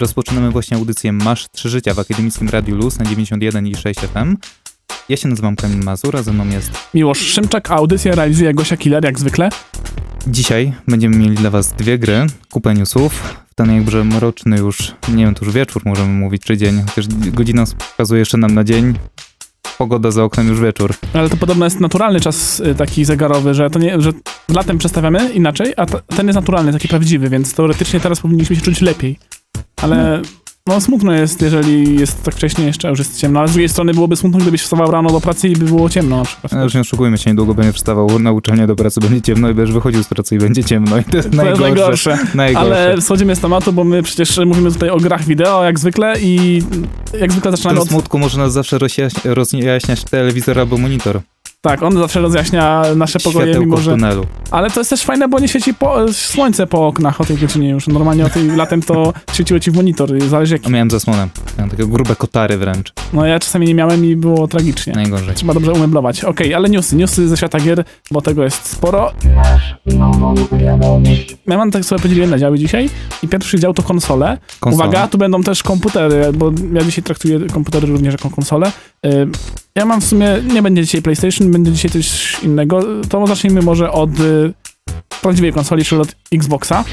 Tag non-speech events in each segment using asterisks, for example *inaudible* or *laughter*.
Rozpoczynamy właśnie audycję Masz Trzy Życia w Akademickim Radiu Luz na 91 i 6 FM. Ja się nazywam Kamil Mazur, a ze mną jest... Miłosz Szymczak, a audycję realizuje Gosia Killer, jak zwykle. Dzisiaj będziemy mieli dla was dwie gry, kupę newsów. W ten jakże mroczny już, nie wiem, to już wieczór możemy mówić, czy dzień, chociaż godzina wskazuje jeszcze nam na dzień. Pogoda za oknem już wieczór. Ale to podobno jest naturalny czas y, taki zegarowy, że to nie, że latem przestawiamy inaczej, a ten jest naturalny, taki prawdziwy, więc teoretycznie teraz powinniśmy się czuć lepiej. Ale no smutno jest, jeżeli jest tak wcześnie jeszcze, a już jest ciemno, ale z drugiej strony byłoby smutno, gdybyś wstawał rano do pracy i by było ciemno na przykład. No już nie oszukujmy się, niedługo będzie wstawał na uczelnię do pracy, będzie ciemno i będziesz wychodził z pracy i będzie ciemno. I to jest To jest najgorsze. najgorsze. najgorsze. Ale schodzimy z tematu, bo my przecież mówimy tutaj o grach wideo, jak zwykle i jak zwykle zaczynamy Ten od... smutku może nas zawsze rozjaśnia, rozjaśniać telewizor albo monitor. Tak, on zawsze rozjaśnia nasze pokoje, Światełko mimo że... tunelu. Ale to jest też fajne, bo nie świeci po, słońce po oknach o tej godzinie już. Normalnie o tej latem to świeciło ci w monitor, zależy jaki. A miałem zasłonę. Miałem takie grube kotary wręcz. No ja czasami nie miałem i było tragicznie. Najgorzej. Trzeba dobrze umeblować. Okej, ale newsy, newsy ze świata gier, bo tego jest sporo. Ja mam tak sobie podzieliłem na działy dzisiaj i pierwszy dział to konsole. Konsola. Uwaga, tu będą też komputery, bo ja dzisiaj traktuję komputery również jako konsole. Y, Ja mam w sumie, nie będzie dzisiaj PlayStation, będzie dzisiaj coś innego. To zacznijmy może od y, prawdziwej konsoli, czyli od Xboxa.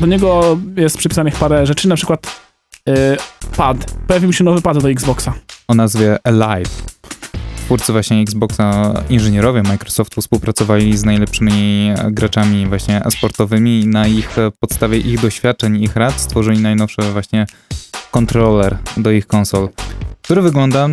Do niego jest przypisanych parę rzeczy, na przykład y, pad. Pojawił się nowy pad do Xboxa. o nazwie Alive. Twórcy właśnie Xboxa, inżynierowie Microsoftu współpracowali z najlepszymi graczami właśnie e-sportowymi i na ich podstawie ich doświadczeń, ich rad stworzyli najnowszy właśnie kontroler do ich konsol, który wygląda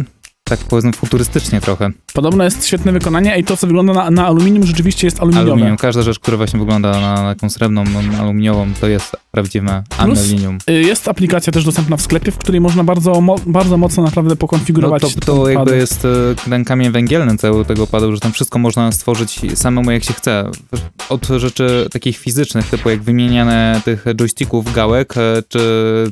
tak powiedzmy futurystycznie trochę. Podobno jest świetne wykonanie, i to, co wygląda na, na aluminium, rzeczywiście jest aluminiowe. Aluminium, każda rzecz, która właśnie wygląda na taką srebrną, no, aluminiową, to jest prawdziwe Plus- aluminium. Y, Jest aplikacja też dostępna w sklepie, w której można bardzo, mo bardzo mocno naprawdę No pokonfigurować to, ten to jakby jest e, ten kamień węgielny całego tego padu, że tam wszystko można stworzyć samemu jak się chce. Od rzeczy takich fizycznych, typu jak wymieniane tych joysticków, gałek e, czy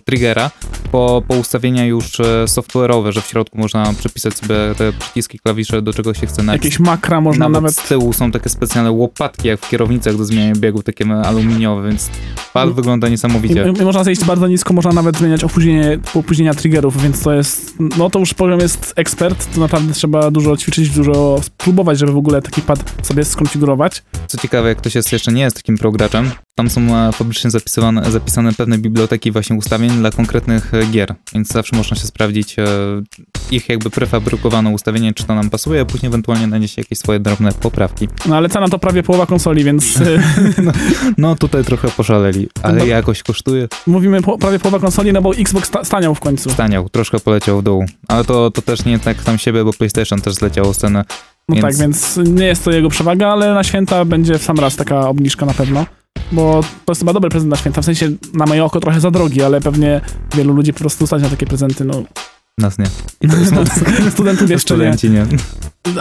triggera, po, po ustawienia już e, software'owe, że w środku można przepisać sobie te przyciski, klawisze, do czego się chce napisać. Jakieś makra można nawet, nawet... z tyłu są takie specjalne łopatki, jak w kierownicach do zmiany biegu, takie aluminiowe, więc pad Mm. wygląda niesamowicie. I, i można zejść bardzo nisko, można nawet zmieniać opóźnienie, opóźnienia triggerów, więc to jest, no to już poziom jest ekspert, to naprawdę trzeba dużo ćwiczyć, dużo spróbować, żeby w ogóle taki pad sobie skonfigurować. Co ciekawe, jak ktoś jest jeszcze nie jest takim prograczem, tam są e, publicznie zapisywane, zapisane pewne biblioteki właśnie ustawień dla konkretnych e, gier, więc zawsze można się sprawdzić e, ich jakby prefabrykowane ustawienie, czy to nam pasuje, a później ewentualnie nanieść jakieś swoje drobne poprawki. No ale cena to prawie połowa konsoli, więc y, *laughs* No tutaj trochę poszaleli, ale No. jakoś kosztuje. mówimy po, prawie połowa konsoli, no bo Xbox sta staniał w końcu. Staniał, troszkę poleciał w dół, ale to, to też nie tak tam siebie, bo PlayStation też zleciało z ceny. No Więc- tak, więc nie jest to jego przewaga, ale na święta będzie w sam raz taka obniżka na pewno. Bo to jest chyba dobry prezent na święta. W sensie na moje oko trochę za drogi, ale pewnie wielu ludzi po prostu stać na takie prezenty. No, Nas nie. I to jest studentów jeszcze nie. studenci nie.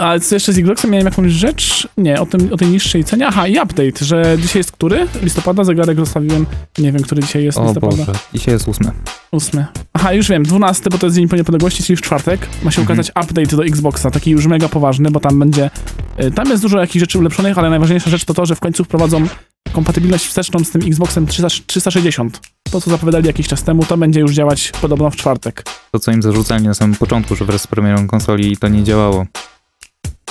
A co jeszcze z Xboxem miałem jakąś rzecz? Nie, o, tym, o tej niższej cenie. Aha, i update, że dzisiaj jest który? Listopada, zegarek zostawiłem. Nie wiem, który dzisiaj jest O listopada. Boże, dzisiaj jest ósmy. Ósmy. Aha, już wiem, 12, bo to jest Dzień Niepodległości, czyli w czwartek. Ma się Mhm. ukazać update do Xboxa, taki już mega poważny, bo tam będzie... y, Tam jest dużo jakichś rzeczy ulepszonych, ale najważniejsza rzecz to to, że w końcu wprowadzą kompatybilność wsteczną z tym Xboxem 300, 360. To, co zapowiadali jakiś czas temu, to będzie już działać podobno w czwartek. To, co im zarzucali na samym początku, że wraz z premierą konsoli to nie działało.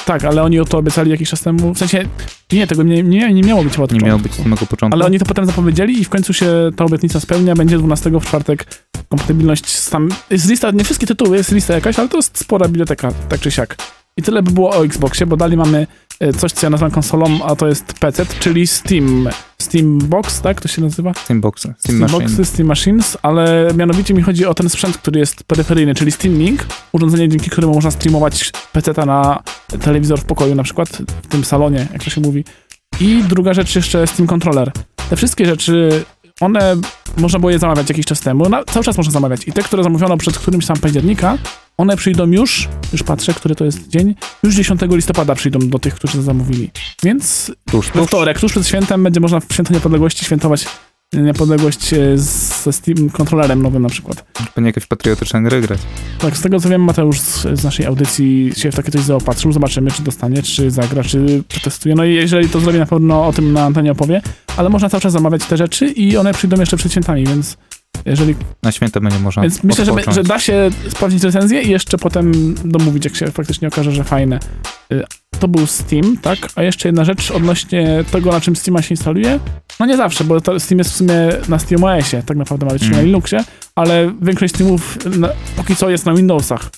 Tak, ale oni o to obiecali jakiś czas temu. W sensie, nie, tego nie, nie, nie miało być od Nie miało być z samego początku. Ale oni to potem zapowiedzieli i w końcu się ta obietnica spełnia. Będzie 12 w czwartek kompatybilność z tam... Jest lista, nie wszystkie tytuły, jest lista jakaś, ale to jest spora biblioteka, tak czy siak. I tyle by było o Xboxie, bo dalej mamy e, coś, co ja nazywam konsolą, a to jest PC, czyli Steam. Steam Box, tak to się nazywa? Steam Steam Machine. Boxy, Steam Machines, ale mianowicie mi chodzi o ten sprzęt, który jest peryferyjny, czyli Steam Link, urządzenie, dzięki któremu można streamować PC na telewizor w pokoju, na przykład w tym salonie, jak to się mówi. I druga rzecz jeszcze Steam Controller. Te wszystkie rzeczy, one można było je zamawiać jakiś czas temu, na, cały czas można zamawiać. I te, które zamówiono przed którymś tam października, one przyjdą już, już patrzę, który to jest dzień, już 10 listopada przyjdą do tych, którzy zamówili. Więc Tuż, we tuż. wtorek, tuż przed świętem, będzie można w święto niepodległości świętować niepodległość e, ze Steam kontrolerem nowym na przykład. Pewnie jakieś patriotyczne gry grać. Tak, z tego co wiem, Mateusz z, z naszej audycji się w takie coś zaopatrzył. Zobaczymy, czy dostanie, czy zagra, czy przetestuje. No i jeżeli to zrobi, na pewno o tym na antenie opowie. Ale można cały czas zamawiać te rzeczy i one przyjdą jeszcze przed świętami, więc Jeżeli, Na święta będzie można więc myślę, że, że da się sprawdzić recenzję i jeszcze potem domówić, jak się faktycznie okaże, że fajne. Y, To był Steam, tak? A jeszcze jedna rzecz odnośnie tego, na czym Steama się instaluje. No nie zawsze, bo Steam jest w sumie na SteamOSie, tak naprawdę ma być, czyli na Mm. Linuxie, ale większość Steamów na, póki co jest na Windowsach.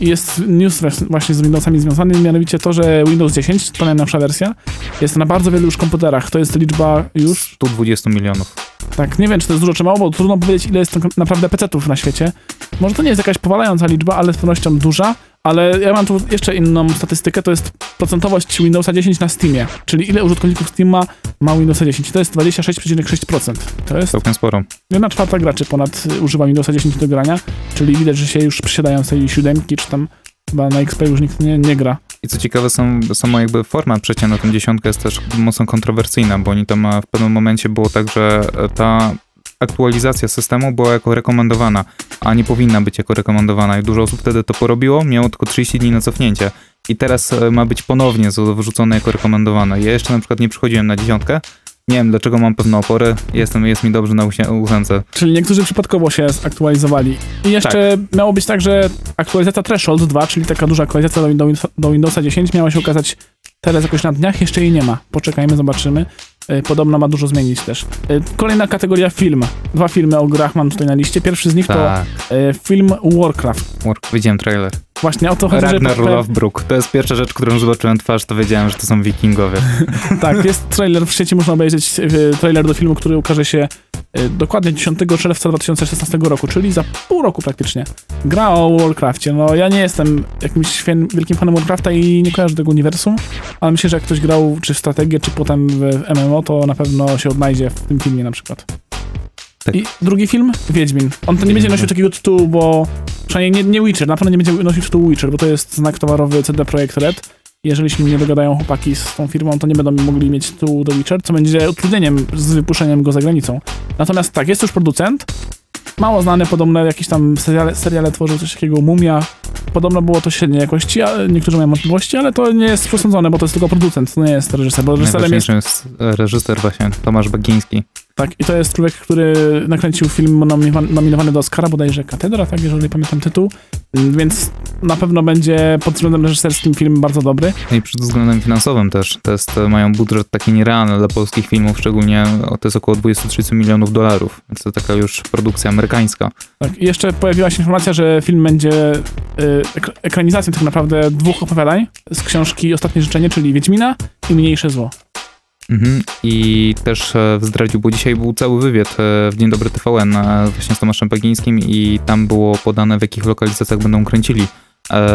I jest news właśnie z Windowsami związany, mianowicie to, że Windows 10, to najnowsza wersja, jest na bardzo wielu już komputerach. To jest liczba już 120 milionów. tak, nie wiem, czy to jest dużo, czy mało, bo trudno powiedzieć, ile jest naprawdę PC-ów na świecie. Może to nie jest jakaś powalająca liczba, ale z pewnością duża. Ale ja mam tu jeszcze inną statystykę, to jest procentowość Windowsa 10 na Steamie. Czyli ile użytkowników Steama ma Windowsa 10. To jest 26,6%. To jest Całkiem sporo. jedna czwarta graczy ponad używa Windowsa 10 do grania. Czyli widać, że się już przysiadają tej siódemki, czy tam chyba na XP już nikt nie, nie gra. I co ciekawe, są, sama jakby forma przejścia na tę dziesiątkę jest też mocno kontrowersyjna, bo oni tam w pewnym momencie było tak, że ta aktualizacja systemu była jako rekomendowana, a nie powinna być jako rekomendowana i dużo osób wtedy to porobiło, miało tylko 30 dni na cofnięcie i teraz e, ma być ponownie wrzucone jako rekomendowane. Ja jeszcze na przykład nie przychodziłem na dziesiątkę, nie wiem dlaczego mam pewne opory, jestem, jest mi dobrze na ósemce. Czyli niektórzy przypadkowo się zaktualizowali. I jeszcze miało być tak, że aktualizacja Threshold 2, czyli taka duża aktualizacja do, do Windowsa 10 miała się ukazać teraz jakoś na dniach, jeszcze jej nie ma. Poczekajmy, zobaczymy. Y, Podobno ma dużo zmienić też. Y, Kolejna kategoria film. Dwa filmy o grach mam tutaj na liście. Pierwszy z nich Tak, to y, film Warcraft. widziałem trailer. Właśnie o to chodzi, Ragnar że... Lothbrok, to jest pierwsza rzecz, którą zobaczyłem twarz, to wiedziałem, że to są wikingowie. *laughs* Tak, jest trailer w sieci, można obejrzeć trailer do filmu, który ukaże się dokładnie 10 czerwca 2016 roku, czyli za pół roku praktycznie. Gra o Warcraftie. No ja nie jestem jakimś wielkim fanem Warcrafta i nie kojarzę tego uniwersum, ale myślę, że jak ktoś grał czy w strategię, czy potem w MMO, to na pewno się odnajdzie w tym filmie na przykład. Tak. I drugi film? Wiedźmin. On to nie będzie nosił takiego tytułu, bo przynajmniej nie, nie Witcher, na pewno nie będzie nosił tytułu Witcher, bo to jest znak towarowy CD Projekt Red. Jeżeli się nie dogadają chłopaki z tą firmą, to nie będą mogli mieć tytułu do Witcher, co będzie utrudnieniem z wypuszczeniem go za granicą. Natomiast tak, jest już producent, mało znany, podobno jakieś tam seriale, seriale tworzył coś takiego, Mumia. Podobno było to średniej jakości, a niektórzy mają możliwości, ale to nie jest przesądzone, bo to jest tylko producent, to nie jest reżyser, bo reżyserem jest jest reżyser właśnie, Tomasz Bagiński. Tak, i to jest człowiek, który nakręcił film nominowany, do Oscara, bodajże Katedra, tak, jeżeli pamiętam tytuł. Więc na pewno będzie pod względem reżyserskim film bardzo dobry. No i pod względem finansowym też. To jest, e, mają budżet taki nierealny dla polskich filmów, szczególnie to jest około 23 milionów dolarów, więc to taka już produkcja amerykańska. Tak, i jeszcze pojawiła się informacja, że film będzie y, ek- ekranizacją tak naprawdę dwóch opowiadań z książki Ostatnie Życzenie, czyli Wiedźmina i Mniejsze Zło. Mhm. I też e, zdradził, bo dzisiaj był cały wywiad e, w Dzień Dobry TVN e, właśnie z Tomaszem Bagińskim i tam było podane, w jakich lokalizacjach będą kręcili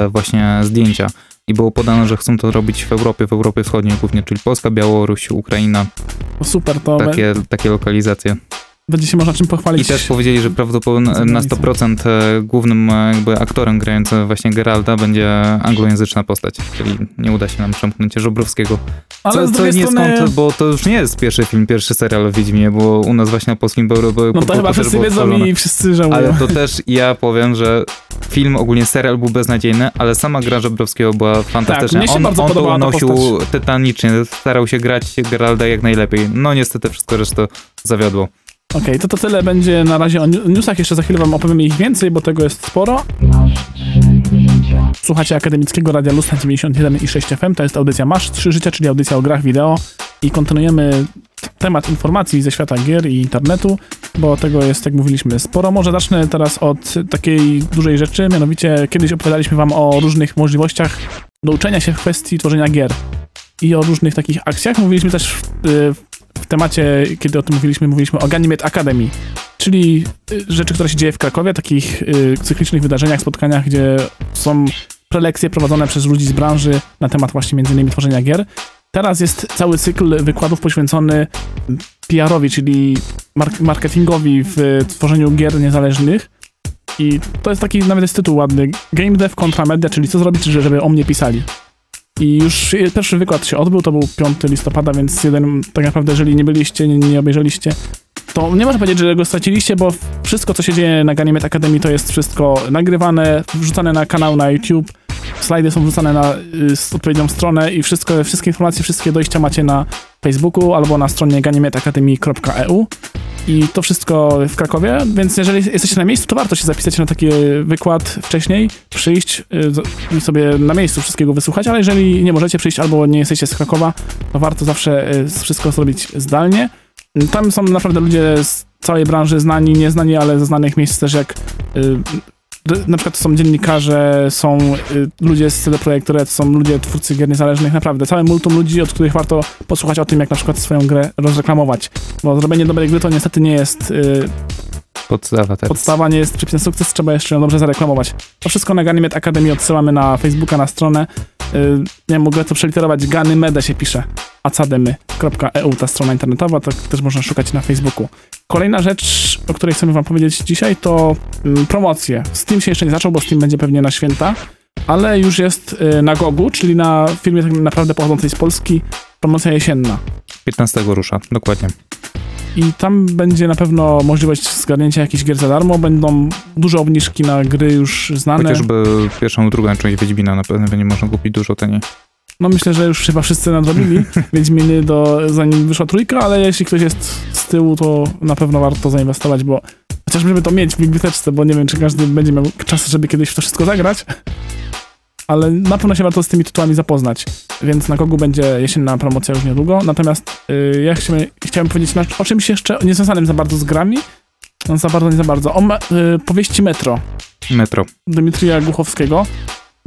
właśnie zdjęcia. I było podane, że chcą to robić w Europie, w Europie Wschodniej głównie, czyli Polska, Białoruś, Ukraina, super, to takie, takie lokalizacje. Będzie się można czym pochwalić. I też powiedzieli, że prawdopodobnie na granicą. 100% e, głównym e, jakby aktorem grającym właśnie Geralda będzie anglojęzyczna postać, czyli nie uda się nam przemknąć Żobrowskiego. Ale co z co nie strony, skąd, bo to już nie jest pierwszy film, pierwszy serial o Wiedźmie, bo u nas właśnie na polskim było no to chyba wszyscy wiedzą i wszyscy żałują. Ale to też ja powiem, że film, ogólnie serial był beznadziejny, ale sama gra Żebrowskiego była fantastyczna. Tak, on on to unosił tytanicznie, starał się grać Geralda jak najlepiej. No niestety wszystko resztę zawiodło. Okej, to to tyle będzie na razie o newsach. Jeszcze za chwilę wam opowiem ich więcej, bo tego jest sporo. Słuchacie Akademickiego Radia Luz na 91 i 6 FM. To jest audycja Masz 3 Życia, czyli audycja o grach wideo. I kontynuujemy temat informacji ze świata gier i internetu, bo tego jest, jak mówiliśmy, sporo. Może zacznę teraz od takiej dużej rzeczy, mianowicie kiedyś opowiadaliśmy wam o różnych możliwościach do uczenia się w kwestii tworzenia gier i o różnych takich akcjach. Mówiliśmy też w, y, w temacie, kiedy o tym mówiliśmy, mówiliśmy o Ganymede Academy, czyli y, rzeczy, które się dzieje w Krakowie, takich y, cyklicznych wydarzeniach, spotkaniach, gdzie są prelekcje prowadzone przez ludzi z branży na temat właśnie między innymi tworzenia gier. Teraz jest cały cykl wykładów poświęcony PR-owi, czyli mark- marketingowi w tworzeniu gier niezależnych. I to jest taki nawet jest tytuł ładny. Game Dev kontra media, czyli co zrobić, że- żeby o mnie pisali. I już pierwszy wykład się odbył, to był 5 listopada, więc jeden, tak naprawdę, jeżeli nie byliście, nie, nie obejrzeliście, to nie można powiedzieć, że go straciliście, bo wszystko, co się dzieje na Ganymede Academy, to jest wszystko nagrywane, wrzucane na kanał na YouTube, slajdy są wrzucane na y, odpowiednią stronę i wszystko, wszystkie informacje, wszystkie dojścia macie na Facebooku albo na stronie ganymedacademy.eu. I to wszystko w Krakowie, więc jeżeli jesteście na miejscu, to warto się zapisać na taki wykład wcześniej, przyjść y, i sobie na miejscu wszystkiego wysłuchać, ale jeżeli nie możecie przyjść albo nie jesteście z Krakowa, to warto zawsze y, wszystko zrobić zdalnie. Tam są naprawdę ludzie z całej branży, znani, nieznani, ale ze znanych miejsc też jak y, na przykład są dziennikarze, są y, ludzie z CD Projekt Red, są ludzie twórcy gier niezależnych, naprawdę. Całe multum ludzi, od których warto posłuchać o tym, jak na przykład swoją grę rozreklamować. Bo zrobienie dobrej gry to niestety nie jest y, Podstawa teraz. Podstawa nie jest przepisem sukces, trzeba jeszcze ją dobrze zareklamować. To wszystko na Ganymed Academy odsyłamy na Facebooka, na stronę. Yy, nie mogę to przeliterować, Ganymede się pisze, academy.eu, ta strona internetowa, to też można szukać na Facebooku. Kolejna rzecz, o której chcemy wam powiedzieć dzisiaj, to yy, promocje. Steam się jeszcze nie zaczął, bo Steam będzie pewnie na święta, ale już jest yy, na Gogu, czyli na firmie tak naprawdę pochodzącej z Polski, promocja jesienna. 15 rusza, dokładnie i tam będzie na pewno możliwość zgarnięcia jakichś gier za darmo, będą duże obniżki na gry już znane. Chociażby pierwszą, drugą część Wiedźmina na pewno będzie można kupić dużo taniej. No myślę, że już chyba wszyscy nadrobili *laughs* Wiedźminy do, zanim wyszła trójka, ale jeśli ktoś jest z tyłu, to na pewno warto zainwestować, bo chociażby to mieć w biblioteczce, bo nie wiem, czy każdy będzie miał czas, żeby kiedyś w to wszystko zagrać ale na pewno się warto z tymi tytułami zapoznać. Więc na kogu będzie jesienna promocja już niedługo. Natomiast yy, ja chciałem, chciałem powiedzieć na, o czymś jeszcze niezwiązanym za bardzo z grami. No, za bardzo, nie za bardzo. O yy, powieści Metro. Metro. Dmitrija Głuchowskiego.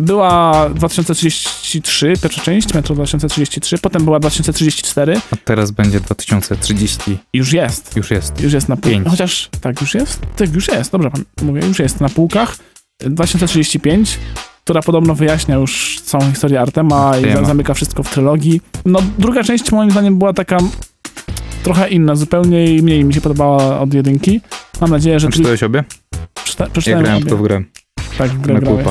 Była 2033, pierwsza część, Metro 2033, potem była 2034. A teraz będzie 2030. Już jest. Już jest. Już jest na półkach. Chociaż, tak, już jest? Tak, już jest, dobrze mówię, już jest na półkach. 2035 która podobno wyjaśnia już całą historię Artema i zamyka wszystko w trylogii. No, druga część moim zdaniem była taka trochę inna, zupełnie i mniej mi się podobała od jedynki. Mam nadzieję, że... Czytałeś obie? Czyta, przeczytałem ja grałem obie. w grę. Tak, w grę Na grałeś.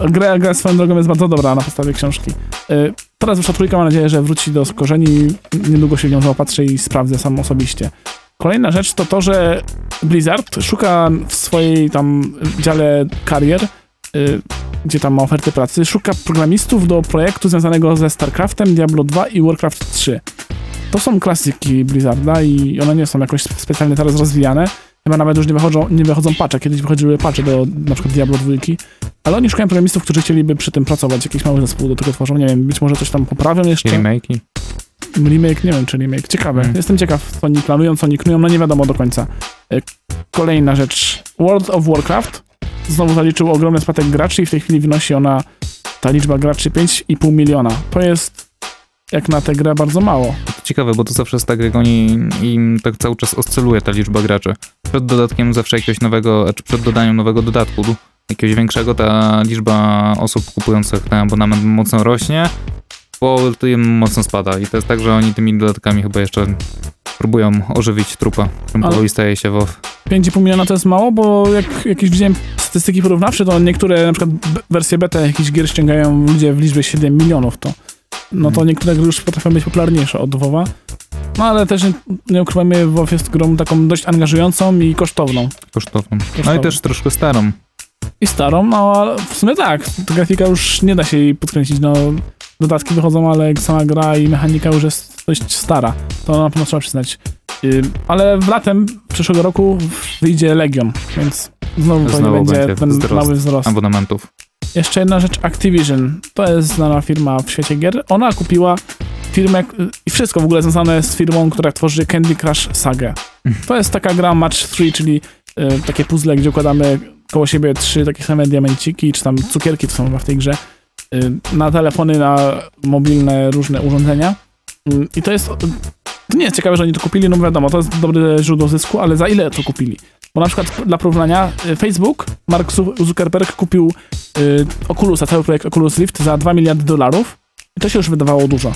*laughs* gra, gra swoją drogą jest bardzo dobra na podstawie książki. Y, teraz wyszła trójka, mam nadzieję, że wróci do korzeni. Niedługo się w nią zaopatrzę i sprawdzę sam osobiście. Kolejna rzecz to to, że Blizzard szuka w swojej tam dziale karier Y, gdzie tam ma oferty pracy, szuka programistów do projektu związanego ze StarCraftem, Diablo 2 i Warcraft 3. To są klasyki Blizzarda i one nie są jakoś specjalnie teraz rozwijane. Chyba nawet już nie wychodzą, nie wychodzą patche. Kiedyś wychodziły patche do na przykład Diablo 2, ale oni szukają programistów, którzy chcieliby przy tym pracować. Jakiś mały zespół do tego tworzą. Nie wiem, być może coś tam poprawią jeszcze. Remake'i? Remake, nie wiem czy remake. Ciekawe. Hmm. Jestem ciekaw, co oni planują, co oni knują, no nie wiadomo do końca. Y, kolejna rzecz. World of Warcraft znowu zaliczył ogromny spadek graczy i w tej chwili wynosi ona, ta liczba graczy 5,5 miliona. To jest jak na tę grę bardzo mało. Ciekawe, bo to zawsze jest tak, jak oni im tak cały czas oscyluje ta liczba graczy. Przed dodatkiem zawsze jakiegoś nowego, czy przed dodaniem nowego dodatku, jakiegoś większego, ta liczba osób kupujących ten abonament mocno rośnie, po tym mocno spada. I to jest tak, że oni tymi dodatkami chyba jeszcze próbują ożywić trupa, którym powoli staje się WoW. 5,5 miliona to jest mało, bo jak jakieś widziałem statystyki porównawcze, to niektóre na przykład wersje beta jakichś gier ściągają ludzie w liczbie 7 milionów, to no to hmm. niektóre gry już potrafią być popularniejsze od WoWa. No ale też nie, nie ukrywajmy, WoW jest grą taką dość angażującą i kosztowną. Kosztowną. kosztowną. No i też troszkę starą. I starą, no ale w sumie tak, ta grafika już nie da się jej podkręcić, no dodatki wychodzą, ale sama gra i mechanika już jest dość stara. To na pewno trzeba przyznać. ale w latem przyszłego roku wyjdzie Legion, więc znowu, znowu będzie, będzie ten wzrost mały wzrost. Abonamentów. Jeszcze jedna rzecz, Activision. To jest znana firma w świecie gier. Ona kupiła firmę i wszystko w ogóle związane z firmą, która tworzy Candy Crush Saga. To jest taka gra Match 3, czyli y, takie puzzle, gdzie układamy koło siebie trzy takie same diamenciki, czy tam cukierki to są chyba w tej grze, y, na telefony, na mobilne różne urządzenia. Y, I to jest, to nie jest ciekawe, że oni to kupili, no wiadomo, to jest dobre źródło zysku, ale za ile to kupili? Bo na przykład dla porównania y, Facebook, Mark Zuckerberg kupił y, Oculusa, cały projekt Oculus Rift za 2 miliardy dolarów i to się już wydawało dużo.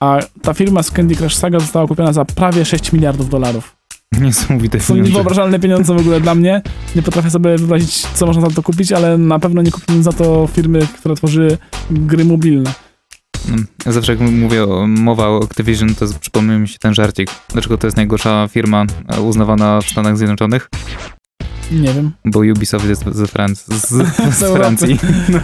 A ta firma z Candy Crush Saga została kupiona za prawie 6 miliardów dolarów. Niesamowite Są niewyobrażalne pieniądze w ogóle dla mnie. Nie potrafię sobie wyobrazić, co można za to kupić, ale na pewno nie kupiłem za to firmy, które tworzy gry mobilne. Mm, zawsze jak mówię mowa o Activision, to przypomina mi się ten żarcik. Dlaczego to jest najgorsza firma e, uznawana w Stanach Zjednoczonych? Nie wiem. Bo Ubisoft jest ze *laughs* Francji. Z, z. Francji.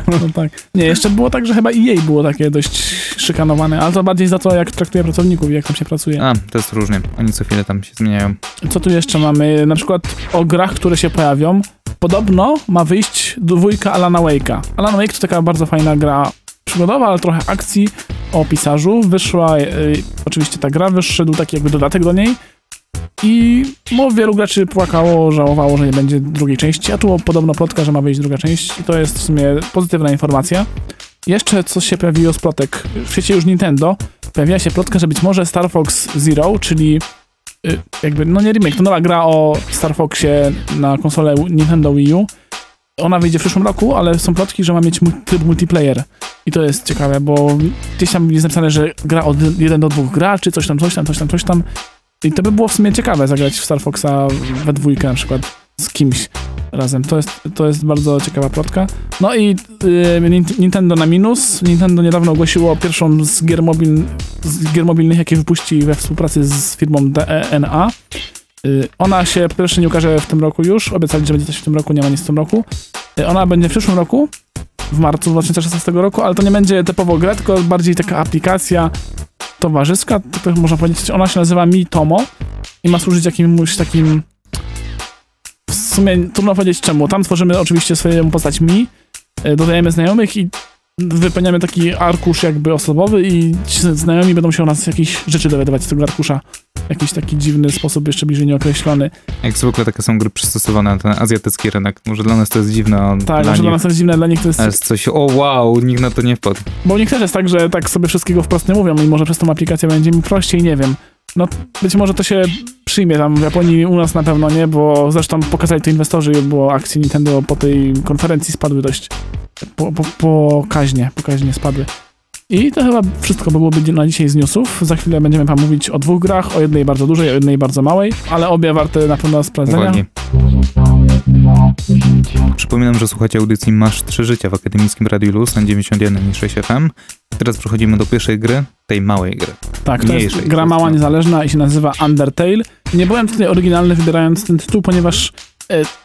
No tak. Nie, jeszcze było tak, że chyba EA było takie dość szykanowane, ale to bardziej za to, jak traktuje pracowników i jak tam się pracuje. A, to jest różnie. Oni co chwilę tam się zmieniają. Co tu jeszcze mamy? Na przykład o grach, które się pojawią. Podobno ma wyjść dwójka Alana Wake'a. Alan Wake to taka bardzo fajna gra przygodowa, ale trochę akcji o pisarzu. Wyszła y, oczywiście ta gra, wyszedł taki jakby dodatek do niej. I no, wielu graczy płakało, żałowało, że nie będzie drugiej części, a tu podobno plotka, że ma wyjść druga część i to jest w sumie pozytywna informacja. Jeszcze coś się pojawiło z plotek. W świecie już Nintendo pojawiła się plotka, że być może Star Fox Zero, czyli y, jakby, no nie remake, to nowa gra o Star Foxie na konsolę Nintendo Wii U. Ona wyjdzie w przyszłym roku, ale są plotki, że ma mieć tryb multiplayer. I to jest ciekawe, bo gdzieś tam jest napisane, że gra od 1 do 2 graczy, coś tam, coś tam, coś tam, coś tam. I to by było w sumie ciekawe zagrać w Star Foxa we dwójkę na przykład z kimś razem. To jest, to jest bardzo ciekawa plotka. No i y, Nin- Nintendo na minus. Nintendo niedawno ogłosiło pierwszą z gier, mobil, z gier mobilnych, jakie wypuści we współpracy z firmą DNA. Y, Ona się po pierwsze nie ukaże w tym roku już. Obiecali, że będzie coś w tym roku, nie ma nic w tym roku. Y, Ona będzie w przyszłym roku, w marcu 2016 roku, ale to nie będzie typowo gra, tylko bardziej taka aplikacja towarzyska, tak można powiedzieć. Ona się nazywa Mi Tomo i ma służyć jakimś takim. W sumie trudno powiedzieć czemu. Tam tworzymy oczywiście swoją postać Mi, y, dodajemy znajomych i wypełniamy taki arkusz jakby osobowy i ci znajomi będą się o nas jakieś rzeczy dowiadywać z tego arkusza. Jakiś taki dziwny sposób jeszcze bliżej nieokreślony. Jak zwykle takie są gry przystosowane na ten azjatycki rynek. Może dla nas to jest dziwne, a Tak, dla że nich dla nas to jest dziwne, dla nich to jest... jest coś, o wow, nikt na to nie wpadł. Bo też jest tak, że tak sobie wszystkiego wprost nie mówią i może przez tą aplikację będzie mi prościej, nie wiem. No być może to się przyjmie tam w Japonii, u nas na pewno nie, bo zresztą pokazali to inwestorzy, bo akcje Nintendo po tej konferencji spadły dość po, po, pokaźnie, pokaźnie spadły. I to chyba wszystko byłoby na dzisiaj z newsów. Za chwilę będziemy wam mówić o dwóch grach, o jednej bardzo dużej, o jednej bardzo małej, ale obie warte na pewno sprawdzenia. Uwagi. Przypominam, że słuchacie audycji Masz 3 życia w akademickim Radiu Luz na 91,6 FM. Teraz przechodzimy do pierwszej gry, tej małej gry. Tak, to jest Mniejszej, gra mała, niezależna i się nazywa Undertale. Nie byłem tutaj oryginalny wybierając ten tytuł, ponieważ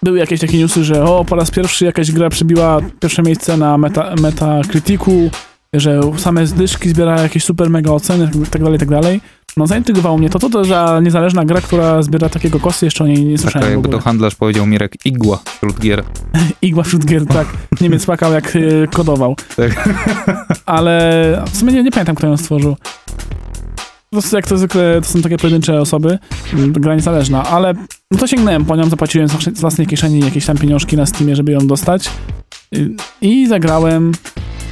były jakieś takie newsy, że o, po raz pierwszy jakaś gra przybiła pierwsze miejsce na meta, Metacriticu, że same zdyszki zbiera jakieś super mega oceny, tak dalej, tak dalej. No zaintrygowało mnie to, co to za niezależna gra, która zbiera takiego kosy, jeszcze o niej nie słyszałem w jakby to handlarz powiedział Mirek igła wśród gier. *laughs* Igła wśród gier, tak. Niemiec płakał jak e, kodował. Tak. Ale w sumie nie, nie pamiętam, kto ją stworzył. Po prostu jak to zwykle, to są takie pojedyncze osoby, m, gra niezależna, ale no to sięgnąłem po nią, zapłaciłem z własnej- kieszeni jakieś tam pieniążki na Steamie, żeby ją dostać i zagrałem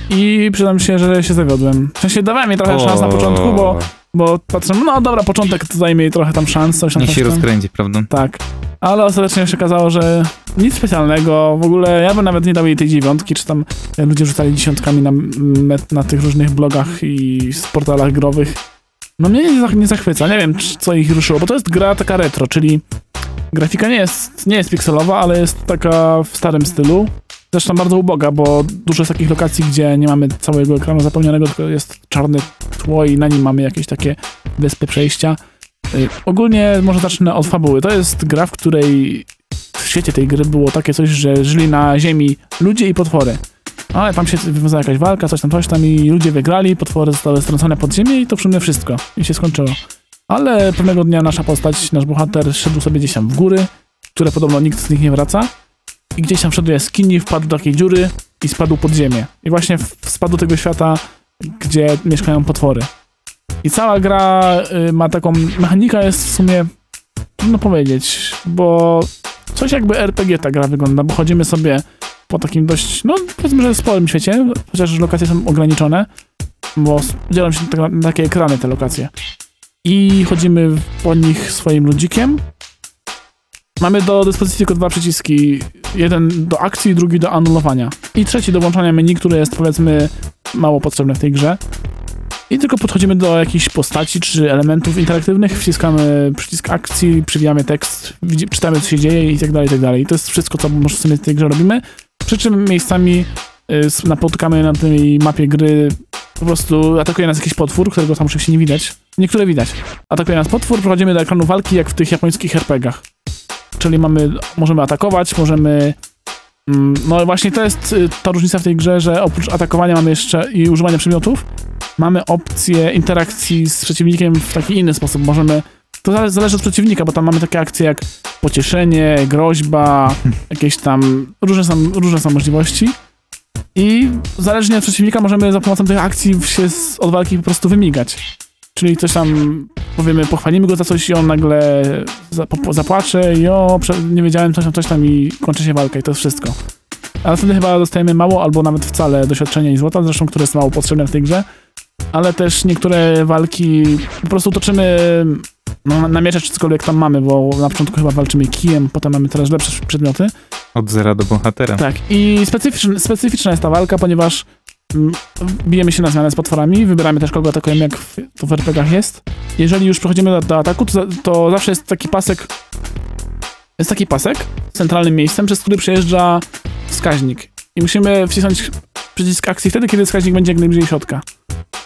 i przyznam się, że się zawiodłem. W sensie dawałem jej trochę szans na początku, bo, bo patrzę, no dobra, początek to dajmy jej trochę tam szans, coś tam, Niech coś się tam. rozkręci, prawda? Tak. Ale ostatecznie się okazało, że nic specjalnego. W ogóle ja bym nawet nie dał jej tej dziewiątki, czy tam ludzie rzucali dziesiątkami na, na tych różnych blogach i portalach growych. No mnie nie, nie zachwyca. Nie wiem, co ich ruszyło, bo to jest gra taka retro, czyli grafika nie jest, nie jest pikselowa, ale jest taka w starym stylu. Zresztą bardzo uboga, bo dużo jest takich lokacji, gdzie nie mamy całego ekranu zapełnionego, tylko jest czarne tło i na nim mamy jakieś takie wyspy przejścia. Y, Ogólnie może zacznę od fabuły. To jest gra, w której w świecie tej gry było takie coś, że żyli na ziemi ludzie i potwory. Ale tam się wywiązała jakaś walka, coś tam, coś tam i ludzie wygrali, potwory zostały strącone pod ziemię i to w sumie wszystko. I się skończyło. Ale pewnego dnia nasza postać, nasz bohater szedł sobie gdzieś tam w góry, które podobno nikt z nich nie wraca. I gdzieś tam wszedł do jaskini, wpadł do takiej dziury i spadł pod ziemię. I właśnie spadł do tego świata, gdzie mieszkają potwory. I cała gra y, ma taką. Mechanika jest w sumie. Trudno powiedzieć, bo coś jakby RPG ta gra wygląda, bo chodzimy sobie po takim dość, no powiedzmy, że sporym świecie, chociaż lokacje są ograniczone, bo dzielą się tak na, takie ekrany te lokacje. I chodzimy po nich swoim ludzikiem. Mamy do dyspozycji tylko dwa przyciski. Jeden do akcji, drugi do anulowania. I trzeci do włączania menu, który jest powiedzmy mało potrzebny w tej grze. I tylko podchodzimy do jakichś postaci czy elementów interaktywnych, wciskamy przycisk akcji, przywijamy tekst, czytamy co się dzieje i tak dalej, i tak dalej. I to jest wszystko, co może w sumie w tej grze robimy. Przy czym miejscami y, napotykamy na tej mapie gry po prostu atakuje nas jakiś potwór, którego tam oczywiście nie widać. Niektóre widać. Atakuje nas potwór, przechodzimy do ekranu walki jak w tych japońskich RPGach. czyli mamy, możemy atakować, możemy mm, no właśnie to jest y, ta różnica w tej grze, że oprócz atakowania mamy jeszcze i używania przedmiotów, mamy opcję interakcji z przeciwnikiem w taki inny sposób. Możemy, to zale- zależy od przeciwnika, bo tam mamy takie akcje jak pocieszenie, groźba, *laughs* jakieś tam, różne są, różne są możliwości. I zależnie od przeciwnika możemy za pomocą tych akcji się z, od walki po prostu wymigać. Czyli coś tam, powiemy, pochwalimy go za coś i on nagle zapłacze i o, nie wiedziałem, coś tam, coś tam i kończy się walka i to jest wszystko. Ale wtedy chyba dostajemy mało albo nawet wcale doświadczenia i złota, zresztą, które jest mało potrzebne w tej grze. Ale też niektóre walki po prostu toczymy no, na- na miecze czy cokolwiek tam mamy, bo na początku chyba walczymy kijem, potem mamy coraz lepsze przedmioty. Od zera do bohatera. Tak, i specyficzna, specyficzna jest ta walka, ponieważ mm, bijemy się na zmianę z potworami, wybieramy też kogo atakujemy, jak w, to w RPGach jest. Jeżeli już przechodzimy do, do ataku, to, to zawsze jest taki pasek, jest taki pasek z centralnym miejscem, przez który przejeżdża wskaźnik. I musimy wcisnąć przycisk akcji wtedy, kiedy wskaźnik będzie jak najbliżej środka.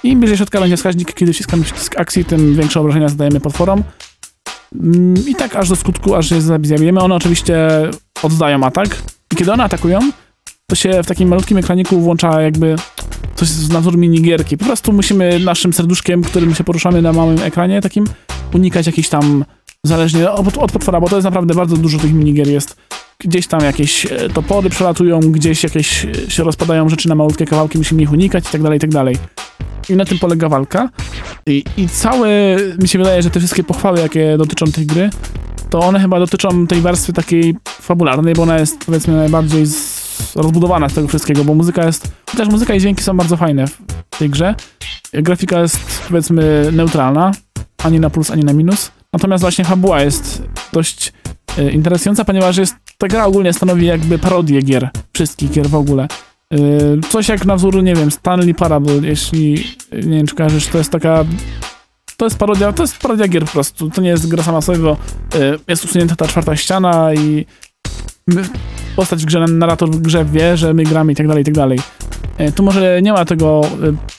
Im bliżej środka będzie wskaźnik, kiedy wciskamy przycisk akcji, tym większe obrażenia zadajemy potworom. Mm, I tak aż do skutku, aż je zabijemy. One oczywiście oddają atak. I kiedy one atakują, to się w takim malutkim ekraniku włącza jakby coś z natury minigierki. Po prostu musimy naszym serduszkiem, którym się poruszamy na małym ekranie takim, unikać jakichś tam, zależnie od, od potwora, bo to jest naprawdę bardzo dużo tych minigier jest. Gdzieś tam jakieś e, topory przelatują, gdzieś jakieś e, się rozpadają rzeczy na malutkie kawałki, musimy ich unikać i tak dalej, i tak dalej. I na tym polega walka. I, I całe, mi się wydaje, że te wszystkie pochwały, jakie dotyczą tej gry, to one chyba dotyczą tej warstwy takiej fabularnej, bo ona jest powiedzmy najbardziej rozbudowana z tego wszystkiego, bo muzyka jest, chociaż muzyka i dźwięki są bardzo fajne w tej grze. Grafika jest powiedzmy neutralna, ani na plus, ani na minus. Natomiast właśnie fabuła jest dość e, interesująca, ponieważ jest, ta gra ogólnie stanowi jakby parodię gier, wszystkich gier w ogóle. E, coś jak na wzór, nie wiem, Stanley Parable, jeśli, nie wiem czy kojarzysz, to jest taka to jest parodia, to jest parodia gier po prostu. To nie jest gra sama sobie, bo jest usunięta ta czwarta ściana i my, postać w grze, narrator w grze wie, że my gramy i tak dalej, i tak dalej. Tu może nie ma tego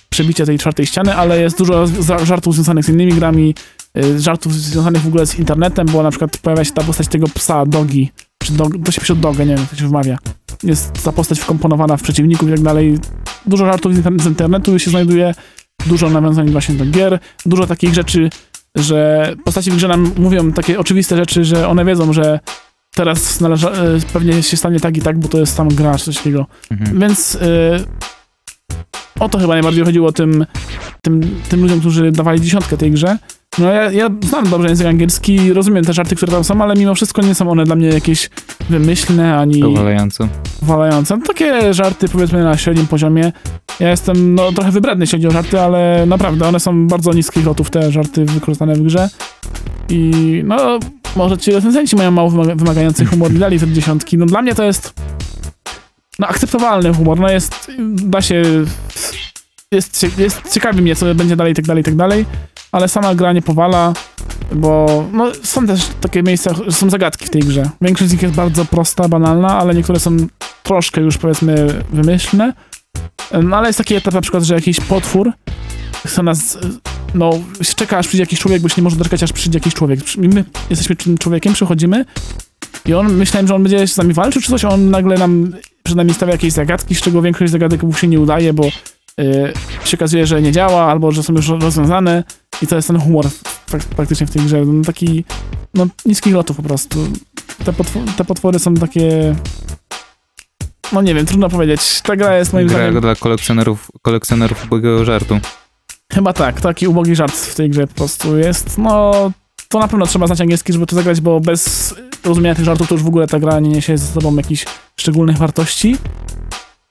przebicia tej czwartej ściany, ale jest dużo żartów związanych z innymi grami, żartów związanych w ogóle z internetem, bo na przykład pojawia się ta postać tego psa, dogi, czy dog, to się pisze dogę, nie wiem, jak się wymawia. Jest ta postać wkomponowana w przeciwników i tak dalej. Dużo żartów z inter- z internetu się znajduje, dużo nawiązań właśnie do gier, dużo takich rzeczy, że postaci w grze nam mówią takie oczywiste rzeczy, że one wiedzą, że teraz należa, e, pewnie się stanie tak i tak, bo to jest tam gra czy coś takiego. Mhm. Więc e, o to chyba najbardziej chodziło tym, tym, tym ludziom, którzy dawali dziesiątkę tej grze. No ja, ja znam dobrze język angielski, rozumiem te żarty, które tam są, ale mimo wszystko nie są one dla mnie jakieś wymyślne, ani Powalająco. walające. No, takie żarty powiedzmy na średnim poziomie. Ja jestem no, trochę wybredny, jeśli chodzi o żarty, ale naprawdę one są bardzo niskich lotów, te żarty wykorzystane w grze. I no, może ci recenzenci mają mało wymaga- wymagający humor i *laughs* dali te dziesiątki. No dla mnie to jest no akceptowalny humor, no jest, da się jest, jest mnie, co będzie dalej, tak dalej, tak dalej, ale sama gra nie powala, bo no, są też takie miejsca, że są zagadki w tej grze. Większość z nich jest bardzo prosta, banalna, ale niektóre są troszkę już powiedzmy wymyślne. No ale jest taki etap na przykład, że jakiś potwór chce nas, no czeka aż przyjdzie jakiś człowiek, bo się nie może doczekać aż przyjdzie jakiś człowiek. My jesteśmy tym człowiekiem, przychodzimy i on, myślałem, że on będzie z nami walczył czy coś, a on nagle nam przed nami stawia jakieś zagadki, z czego większość zagadek mu się nie udaje, bo yy, się okazuje, że nie działa, albo że są już rozwiązane i to jest ten humor praktycznie w tej grze. No, taki, no niskich lotów po prostu. Te, potw- te potwory są takie... No nie wiem, trudno powiedzieć. Ta gra jest moim Gra zdaniem... dla kolekcjonerów, kolekcjonerów ubogiego żartu. Chyba tak, taki ubogi żart w tej grze po prostu jest. No, to na pewno trzeba znać angielski, żeby to zagrać, bo bez rozumienia tych żartów to już w ogóle ta gra nie niesie ze sobą jakichś szczególnych wartości.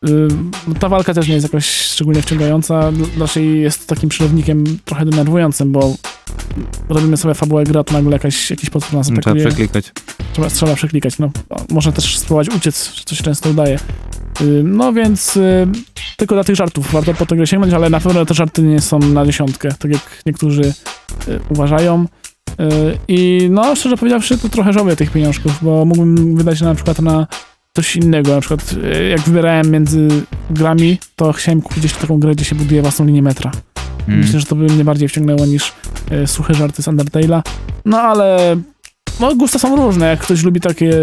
Ym, Ta walka też nie jest jakoś szczególnie wciągająca, raczej jest takim przerywnikiem trochę denerwującym, bo robimy sobie fabułę gry, a to nagle jakaś, jakiś potwór nas Trzeba atakuje. przeklikać. Trzeba, trzeba przeklikać, no. Można też spróbować uciec, co się często udaje. Ym, No więc y, tylko dla tych żartów warto po tego sięgnąć, ale na pewno te żarty nie są na dziesiątkę, tak jak niektórzy y, uważają. Y, I no, szczerze powiedziawszy, to trochę żałuję tych pieniążków, bo mógłbym wydać na przykład na coś innego. Na przykład y, jak wybierałem między grami, to chciałem kupić jeszcze taką grę, gdzie się buduje własną linię metra. Mm. Myślę, że to by mnie bardziej wciągnęło niż y, suche żarty z Undertale'a. No ale no gusta są różne. Jak ktoś lubi takie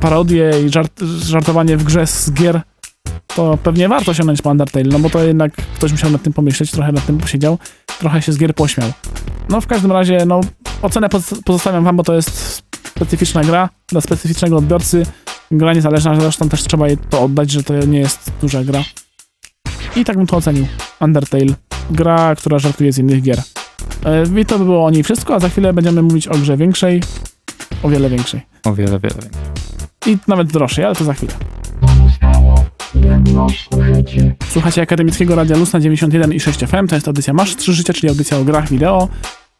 parodie i żart, żartowanie w grze z gier, to pewnie warto sięgnąć po Undertale, no bo to jednak ktoś musiał nad tym pomyśleć, trochę nad tym posiedział, trochę się z gier pośmiał. No w każdym razie, no ocenę pozostawiam wam, bo to jest specyficzna gra dla specyficznego odbiorcy. Gra niezależna, zresztą też trzeba jej to oddać, że to nie jest duża gra. I tak bym to ocenił. Undertale. Gra, która żartuje z innych gier. E, I to by było o niej wszystko, a za chwilę będziemy mówić o grze większej. O wiele większej. O wiele, wiele większej. I nawet droższej, ale to za chwilę. Słuchacie Akademickiego Radia Luz na 91 i 6 FM. To jest audycja Masz 3 Życia, czyli audycja o grach wideo.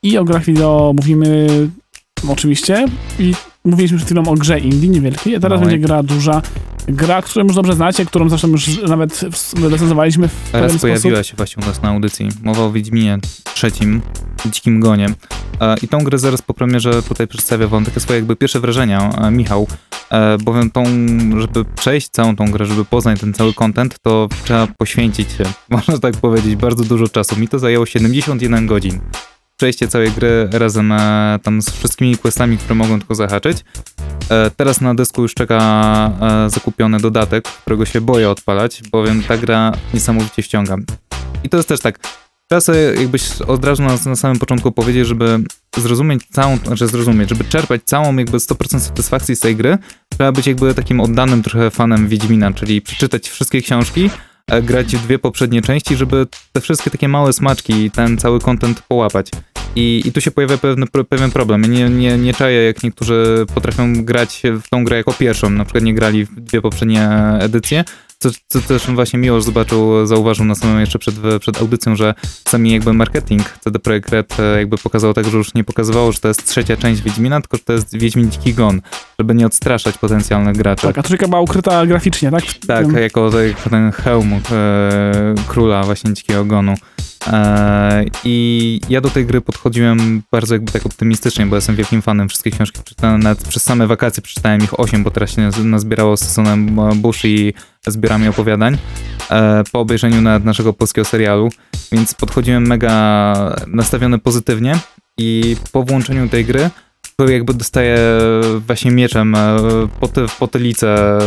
I o grach wideo mówimy oczywiście. I mówiliśmy przed chwilą o grze indie niewielkiej, a teraz no będzie gra duża. Gra, którą już dobrze znacie, którą zresztą już nawet recenzowaliśmy w Teraz pojawiła się właśnie u nas na audycji. Mowa o Wiedźminie trzecim, Dzikim Gonie. I tą grę zaraz po premierze tutaj przedstawię wam takie swoje jakby pierwsze wrażenia. Michał, e, bowiem tą, żeby przejść całą tą grę, żeby poznać ten cały content, to trzeba poświęcić się, *laughs* można tak powiedzieć, bardzo dużo czasu. Mi to zajęło 71 godzin przejście całej gry razem e, tam z wszystkimi questami, które mogą tylko zahaczyć. E, teraz na dysku już czeka e, zakupiony dodatek, którego się boję odpalać, bowiem ta gra niesamowicie ściąga. I to jest też tak, trzeba sobie jakbyś od razu na, na samym początku powiedzieć, żeby zrozumieć całą, znaczy zrozumieć, żeby czerpać całą jakby 100% satysfakcji z tej gry, trzeba być jakby takim oddanym trochę fanem Wiedźmina, czyli przeczytać wszystkie książki, grać w dwie poprzednie części, żeby te wszystkie takie małe smaczki i ten cały content połapać. I, I tu się pojawia pewien, pewien problem. Nie, nie, nie czaję, jak niektórzy potrafią grać w tą grę jako pierwszą, na przykład nie grali w dwie poprzednie edycje, co, co też właśnie Miłosz zobaczył, zauważył na samym jeszcze przed, przed audycją, że sami jakby marketing CD Projekt Red e, jakby pokazał tak, że już nie pokazywało, że to jest trzecia część Wiedźmina, tylko że to jest Wiedźmin Dziki Gon, żeby nie odstraszać potencjalnych graczy. Tak, a trójka była ukryta graficznie, tak? Tak, jako, jako ten hełm e, króla właśnie Dzikiego Gonu. E, I ja do tej gry podchodziłem bardzo jakby tak optymistycznie, bo jestem wielkim fanem wszystkich książki. Przeczytałem nawet przez same wakacje przeczytałem ich 8, bo teraz się nazbierało z sezonem Bush i zbiorami opowiadań e, po obejrzeniu nawet naszego polskiego serialu, więc podchodziłem mega nastawiony pozytywnie i po włączeniu tej gry jakby dostaje właśnie mieczem e, po, w potylicę,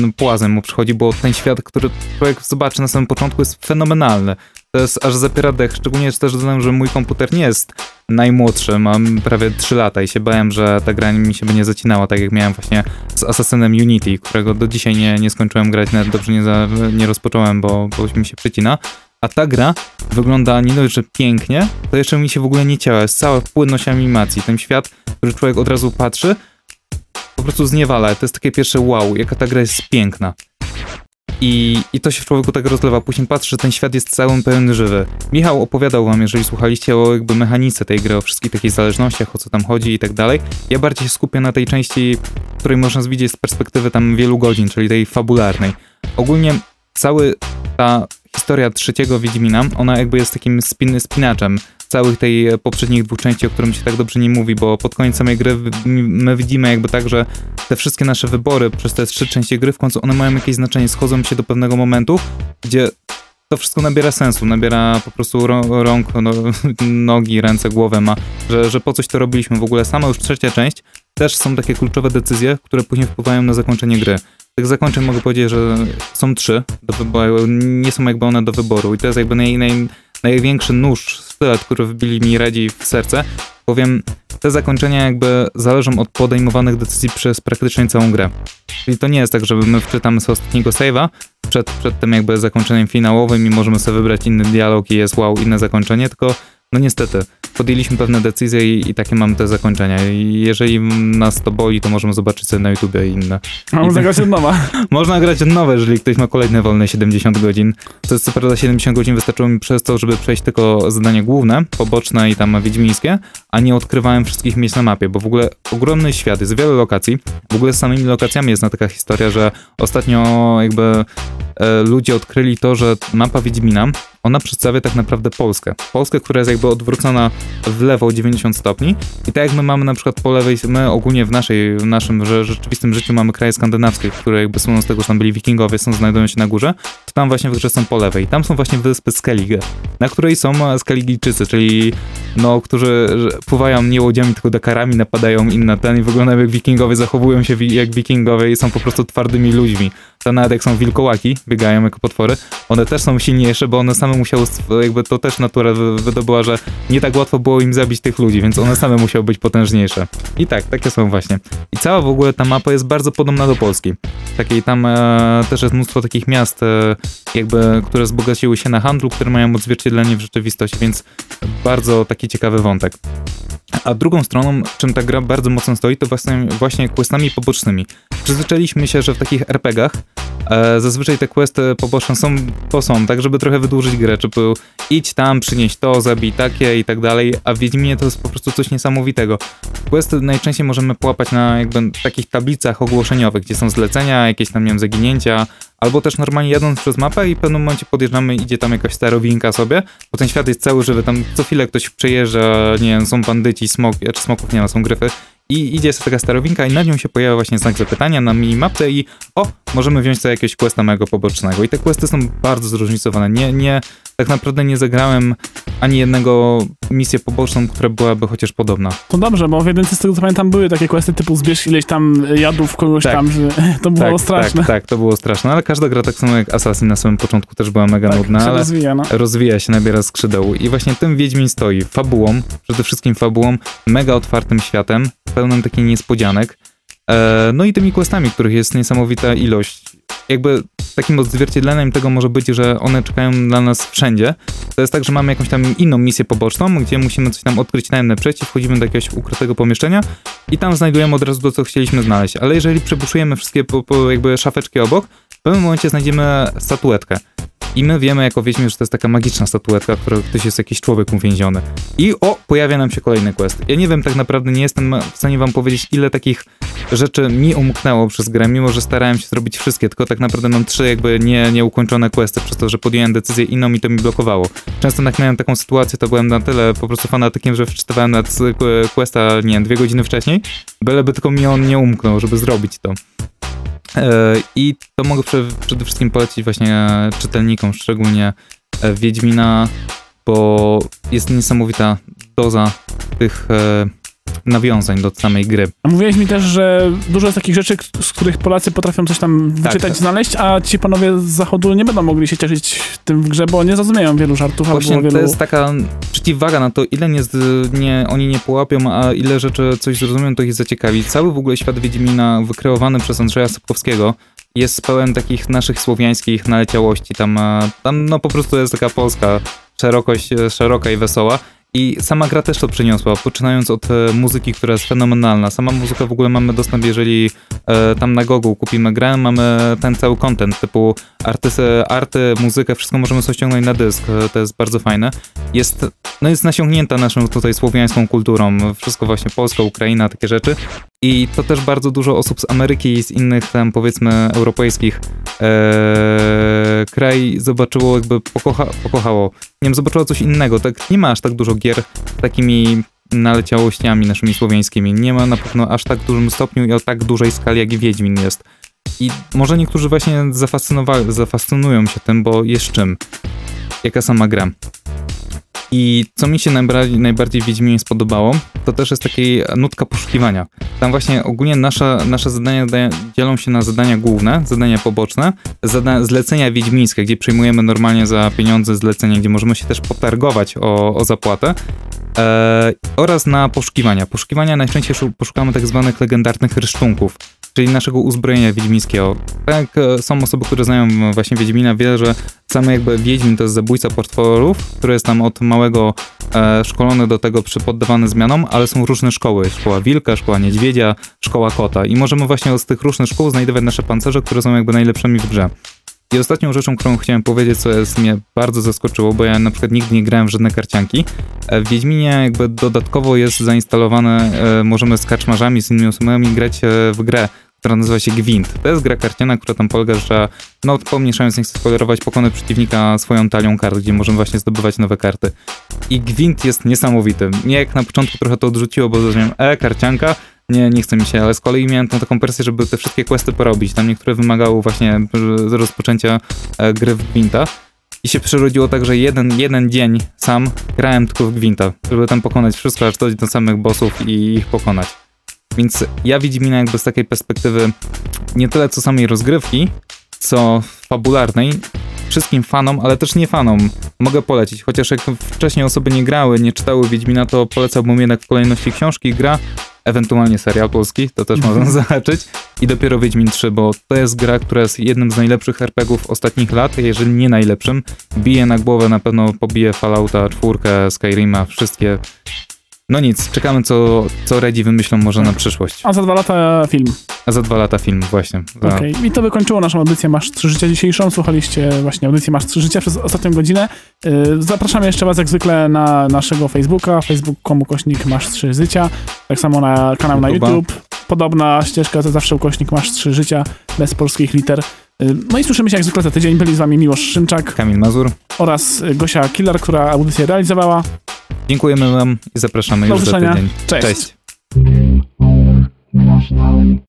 no, płazem mu przychodzi, bo ten świat, który człowiek zobaczy na samym początku jest fenomenalny. To jest aż zapiera dech, szczególnie też dodam, że mój komputer nie jest najmłodszy, mam prawie 3 lata i się bałem, że ta gra mi się by nie zacinała, tak jak miałem właśnie z Assassinem Unity, którego do dzisiaj nie, nie skończyłem grać, nawet dobrze nie, za, nie rozpocząłem, bo, bo mi się przycina. A ta gra wygląda nie dość, że pięknie, to jeszcze mi się w ogóle nie ciała. Jest cała płynność animacji. Ten świat, który człowiek od razu patrzy, po prostu zniewala. To jest takie pierwsze wow, jaka ta gra jest piękna. I, I to się w człowieku tak rozlewa. Później patrzy, że ten świat jest cały pełny żywy. Michał opowiadał wam, jeżeli słuchaliście o jakby mechanice tej gry, o wszystkich takich zależnościach, o co tam chodzi i tak dalej. Ja bardziej się skupię na tej części, której można widzieć z perspektywy tam wielu godzin, czyli tej fabularnej. Ogólnie cały ta historia trzeciego Wiedźmina, ona jakby jest takim spin, spinaczem całych tej poprzednich dwóch części, o którym się tak dobrze nie mówi, bo pod koniec samej gry my widzimy jakby tak, że te wszystkie nasze wybory przez te trzy części gry w końcu one mają jakieś znaczenie, schodzą się do pewnego momentu, gdzie to wszystko nabiera sensu, nabiera po prostu rąk, no, *laughs* nogi, ręce, głowę ma, że, że po coś to robiliśmy. W ogóle sama już trzecia część też są takie kluczowe decyzje, które później wpływają na zakończenie gry. Tych zakończeń mogę powiedzieć, że są trzy do wyboru, nie są jakby one do wyboru i to jest jakby naj, naj, największy nóż, sztylet, który wbili mi Redzi w serce, bowiem te zakończenia jakby zależą od podejmowanych decyzji przez praktycznie całą grę. Czyli to nie jest tak, że my wczytamy sobie ostatniego save'a przed, przed tym jakby zakończeniem finałowym i możemy sobie wybrać inny dialog i jest wow, inne zakończenie, tylko no niestety, podjęliśmy pewne decyzje i, i, takie mamy te zakończenia. I jeżeli nas to boli, to możemy zobaczyć sobie na YouTubie inne. A można grać od nowa. *laughs* można grać od nowa, jeżeli ktoś ma kolejne wolne 70 godzin. To jest co prawda 70 godzin wystarczyło mi przez to, żeby przejść tylko zadanie główne, poboczne i tam wiedźmińskie, a nie odkrywałem wszystkich miejsc na mapie, bo w ogóle ogromny świat, jest wiele lokacji. W ogóle z samymi lokacjami jest na taka historia, że ostatnio jakby e, ludzie odkryli to, że mapa Wiedźmina, ona przedstawia tak naprawdę Polskę. Polskę, która jest jakby odwrócona w lewo o 90 stopni i tak jak my mamy na przykład po lewej, my ogólnie w, naszej, w naszym rzeczywistym życiu mamy kraje skandynawskie, które jakby słyną z tego, że tam byli wikingowie, są, znajdują się na górze, to tam właśnie w grze są po lewej. Tam są właśnie wyspy Skellige, na której są Skeligijczycy, czyli no, którzy pływają nie łodziami, tylko dakarami, napadają inne ten i wyglądają jak wikingowie, zachowują się jak wikingowie i są po prostu twardymi ludźmi. To nawet jak są wilkołaki, biegają jako potwory, one też są silniejsze, bo one same musiały, jakby to też natura wydobyła, że nie tak łatwo było im zabić tych ludzi, więc one same musiały być potężniejsze. I tak, takie są właśnie. I cała w ogóle ta mapa jest bardzo podobna do Polski. Takiej tam e, też jest mnóstwo takich miast, e, jakby, które wzbogaciły się na handlu, które mają odzwierciedlenie w rzeczywistości, więc bardzo taki ciekawy wątek. A drugą stroną, czym ta gra bardzo mocno stoi, to właśnie, właśnie questami pobocznymi. Przyzwyczailiśmy się, że w takich RPGach e, zazwyczaj te questy poboczne są, to są, tak żeby trochę wydłużyć grę, czy był idź tam, przynieś to, zabij takie i tak dalej, a w Wiedźminie to jest po prostu coś niesamowitego. Questy najczęściej możemy połapać na jakby takich tablicach ogłoszeniowych, gdzie są zlecenia, jakieś tam, nie wiem, zaginięcia, Albo też normalnie jadąc przez mapę i w pewnym momencie podjeżdżamy, idzie tam jakaś starowinka sobie, bo ten świat jest cały żywy, tam co chwilę ktoś przejeżdża, nie wiem, są bandyci, smok, czy smoków nie ma, są gryfy i idzie sobie taka starowinka i nad nią się pojawia właśnie znak zapytania na minimapce i o, możemy wziąć sobie jakiegoś questa mego pobocznego. I te questy są bardzo zróżnicowane. Nie, nie, tak naprawdę nie zagrałem ani jednego misję poboczną, która byłaby chociaż podobna. To dobrze, bo w jedynce z tego co pamiętam były takie questy typu zbierz ileś tam jadów kogoś tak. tam, że *laughs* to było tak, straszne. Tak, tak, to było straszne, ale każda gra tak samo jak Assassin na samym początku też była mega tak, nudna, się ale rozwija, no. rozwija się, nabiera skrzydeł i właśnie tym Wiedźmin stoi, fabułą, przede wszystkim fabułą, mega otwartym światem, pełnym takich niespodzianek, e, no i tymi questami, których jest niesamowita ilość jakby takim odzwierciedleniem tego może być, że one czekają dla nas wszędzie. To jest tak, że mamy jakąś tam inną misję poboczną, gdzie musimy coś tam odkryć tajemne przejście, wchodzimy do jakiegoś ukrytego pomieszczenia i tam znajdujemy od razu to, co chcieliśmy znaleźć. Ale jeżeli przebuszujemy wszystkie po, po jakby szafeczki obok, w pewnym momencie znajdziemy statuetkę. I my wiemy jako Wiedźmin, że to jest taka magiczna statuetka, w której ktoś jest jakiś człowiek uwięziony. I o, pojawia nam się kolejny quest. Ja nie wiem tak naprawdę, nie jestem w stanie wam powiedzieć, ile takich rzeczy mi umknęło przez grę, mimo że starałem się zrobić wszystkie, tylko tak naprawdę mam trzy jakby nie, nieukończone questy, przez to, że podjąłem decyzję inną i to mi blokowało. Często jak miałem taką sytuację, to byłem na tyle po prostu fanatykiem, że wczytywałem na questa, nie wiem, dwie godziny wcześniej, byleby tylko mi on nie umknął, żeby zrobić to. E, I to mogę przede wszystkim polecić właśnie czytelnikom, szczególnie e, Wiedźmina, bo jest niesamowita doza tych e, nawiązań do samej gry. A mówiłeś mi też, że dużo jest takich rzeczy, z których Polacy potrafią coś tam tak. wyczytać, tak. znaleźć, a ci panowie z zachodu nie będą mogli się cieszyć tym w grze, bo nie zrozumieją wielu żartów Właśnie albo wielu... to jest taka przeciwwaga na to, ile nie, nie, oni nie połapią, a ile rzeczy coś zrozumieją, to ich zaciekawi. Cały w ogóle świat Wiedźmina wykreowany przez Andrzeja Sapkowskiego jest pełen takich naszych słowiańskich naleciałości. Tam, tam no po prostu jest taka polska szerokość, szeroka i wesoła. I sama gra też to przyniosła, poczynając od e, muzyki, która jest fenomenalna. Sama muzyka w ogóle mamy dostęp, jeżeli e, tam na Google kupimy grę, mamy ten cały content typu arty, arty, muzykę, wszystko możemy sobie ściągnąć na dysk. E, to jest bardzo fajne. Jest, no jest nasiągnięta naszą tutaj słowiańską kulturą. Wszystko właśnie Polska, Ukraina, takie rzeczy. I to też bardzo dużo osób z Ameryki i z innych tam powiedzmy europejskich e, kraj zobaczyło, jakby pokocha, pokochało. Nie wiem, zobaczyło coś innego. Tak, nie ma aż tak dużo gier z takimi naleciałościami naszymi słowiańskimi. Nie ma na pewno aż tak dużym stopniu i o tak dużej skali jak Wiedźmin jest. I może niektórzy właśnie zafascynowali, zafascynują się tym, bo jest czym. Jaka sama gra. I co mi się najbardziej, najbardziej w Wiedźminie spodobało, to też jest takiej nutka poszukiwania. Tam właśnie ogólnie nasze, nasze zadania dzielą się na zadania główne, zadania poboczne, zada zlecenia wiedźmińskie, gdzie przyjmujemy normalnie za pieniądze zlecenia, gdzie możemy się też potargować o, o zapłatę. Eee, oraz na poszukiwania. Poszukiwania najczęściej poszukamy tak zwanych legendarnych rysztunków czyli naszego uzbrojenia wiedźmińskiego. Tak, e, są osoby, które znają właśnie Wiedźmina, wie, że sam jakby Wiedźmin to jest zabójca potworów, który jest tam od małego e, szkolony do tego, poddawany zmianom, ale są różne szkoły. Szkoła wilka, szkoła niedźwiedzia, szkoła kota i możemy właśnie z tych różnych szkół znajdować nasze pancerze, które są jakby najlepszymi w grze. I ostatnią rzeczą, którą chciałem powiedzieć, co jest mnie bardzo zaskoczyło, bo ja na przykład nigdy nie grałem w żadne karcianki. E, w Wiedźminie jakby dodatkowo jest zainstalowane, e, możemy z kaczmarzami, z innymi osobami grać w grę która nazywa się Gwint. To jest gra karciana, która tam polega, że no pomniejszając, nie chcę spoilerować, pokonać przeciwnika swoją talią kart, gdzie możemy właśnie zdobywać nowe karty. I Gwint jest niesamowity. Mnie jak na początku trochę to odrzuciło, bo zrozumiałem, e, karcianka, nie, nie chce mi się, ale z kolei miałem tą taką presję, żeby te wszystkie questy porobić. Tam niektóre wymagały właśnie rozpoczęcia e, gry w Gwinta. I się przerodziło tak, że jeden, jeden dzień sam grałem tylko w Gwinta, żeby tam pokonać wszystko, aż dojść do samych bossów i ich pokonać. Więc ja Wiedźmina jakby z takiej perspektywy nie tyle co samej rozgrywki, co fabularnej, wszystkim fanom, ale też nie fanom mogę polecić. Chociaż jak wcześniej osoby nie grały, nie czytały Wiedźmina, to polecałbym jednak w kolejności książki, gra, ewentualnie serial polski, to też można *laughs* zahaczyć. I dopiero Wiedźmin 3, bo to jest gra, która jest jednym z najlepszych RPGów ostatnich lat, jeżeli nie najlepszym. Bije na głowę, na pewno pobije Fallouta, czwórkę, Skyrima, wszystkie. No nic, czekamy co, co Redzi wymyślą może na przyszłość. A za dwa lata film. A za dwa lata film właśnie. Za... Okej. I to by kończyło naszą audycję Masz 3 Życia dzisiejszą. Słuchaliście właśnie audycji Masz 3 Życia przez ostatnią godzinę. Yy, Zapraszamy jeszcze was jak zwykle na naszego Facebooka, facebook.com ukośnik Masz 3 Życia. Tak samo na kanał na YouTube'a. YouTube. Podobna ścieżka to zawsze ukośnik Masz 3 Życia, bez polskich liter. Yy, No i słyszymy się jak zwykle za tydzień. Byli z wami Miłosz Szymczak Kamil Mazur. oraz y, Gosia Killer, która audycję realizowała. Dziękujemy wam i zapraszamy Do już za usłyszenia. tydzień. Cześć. Cześć.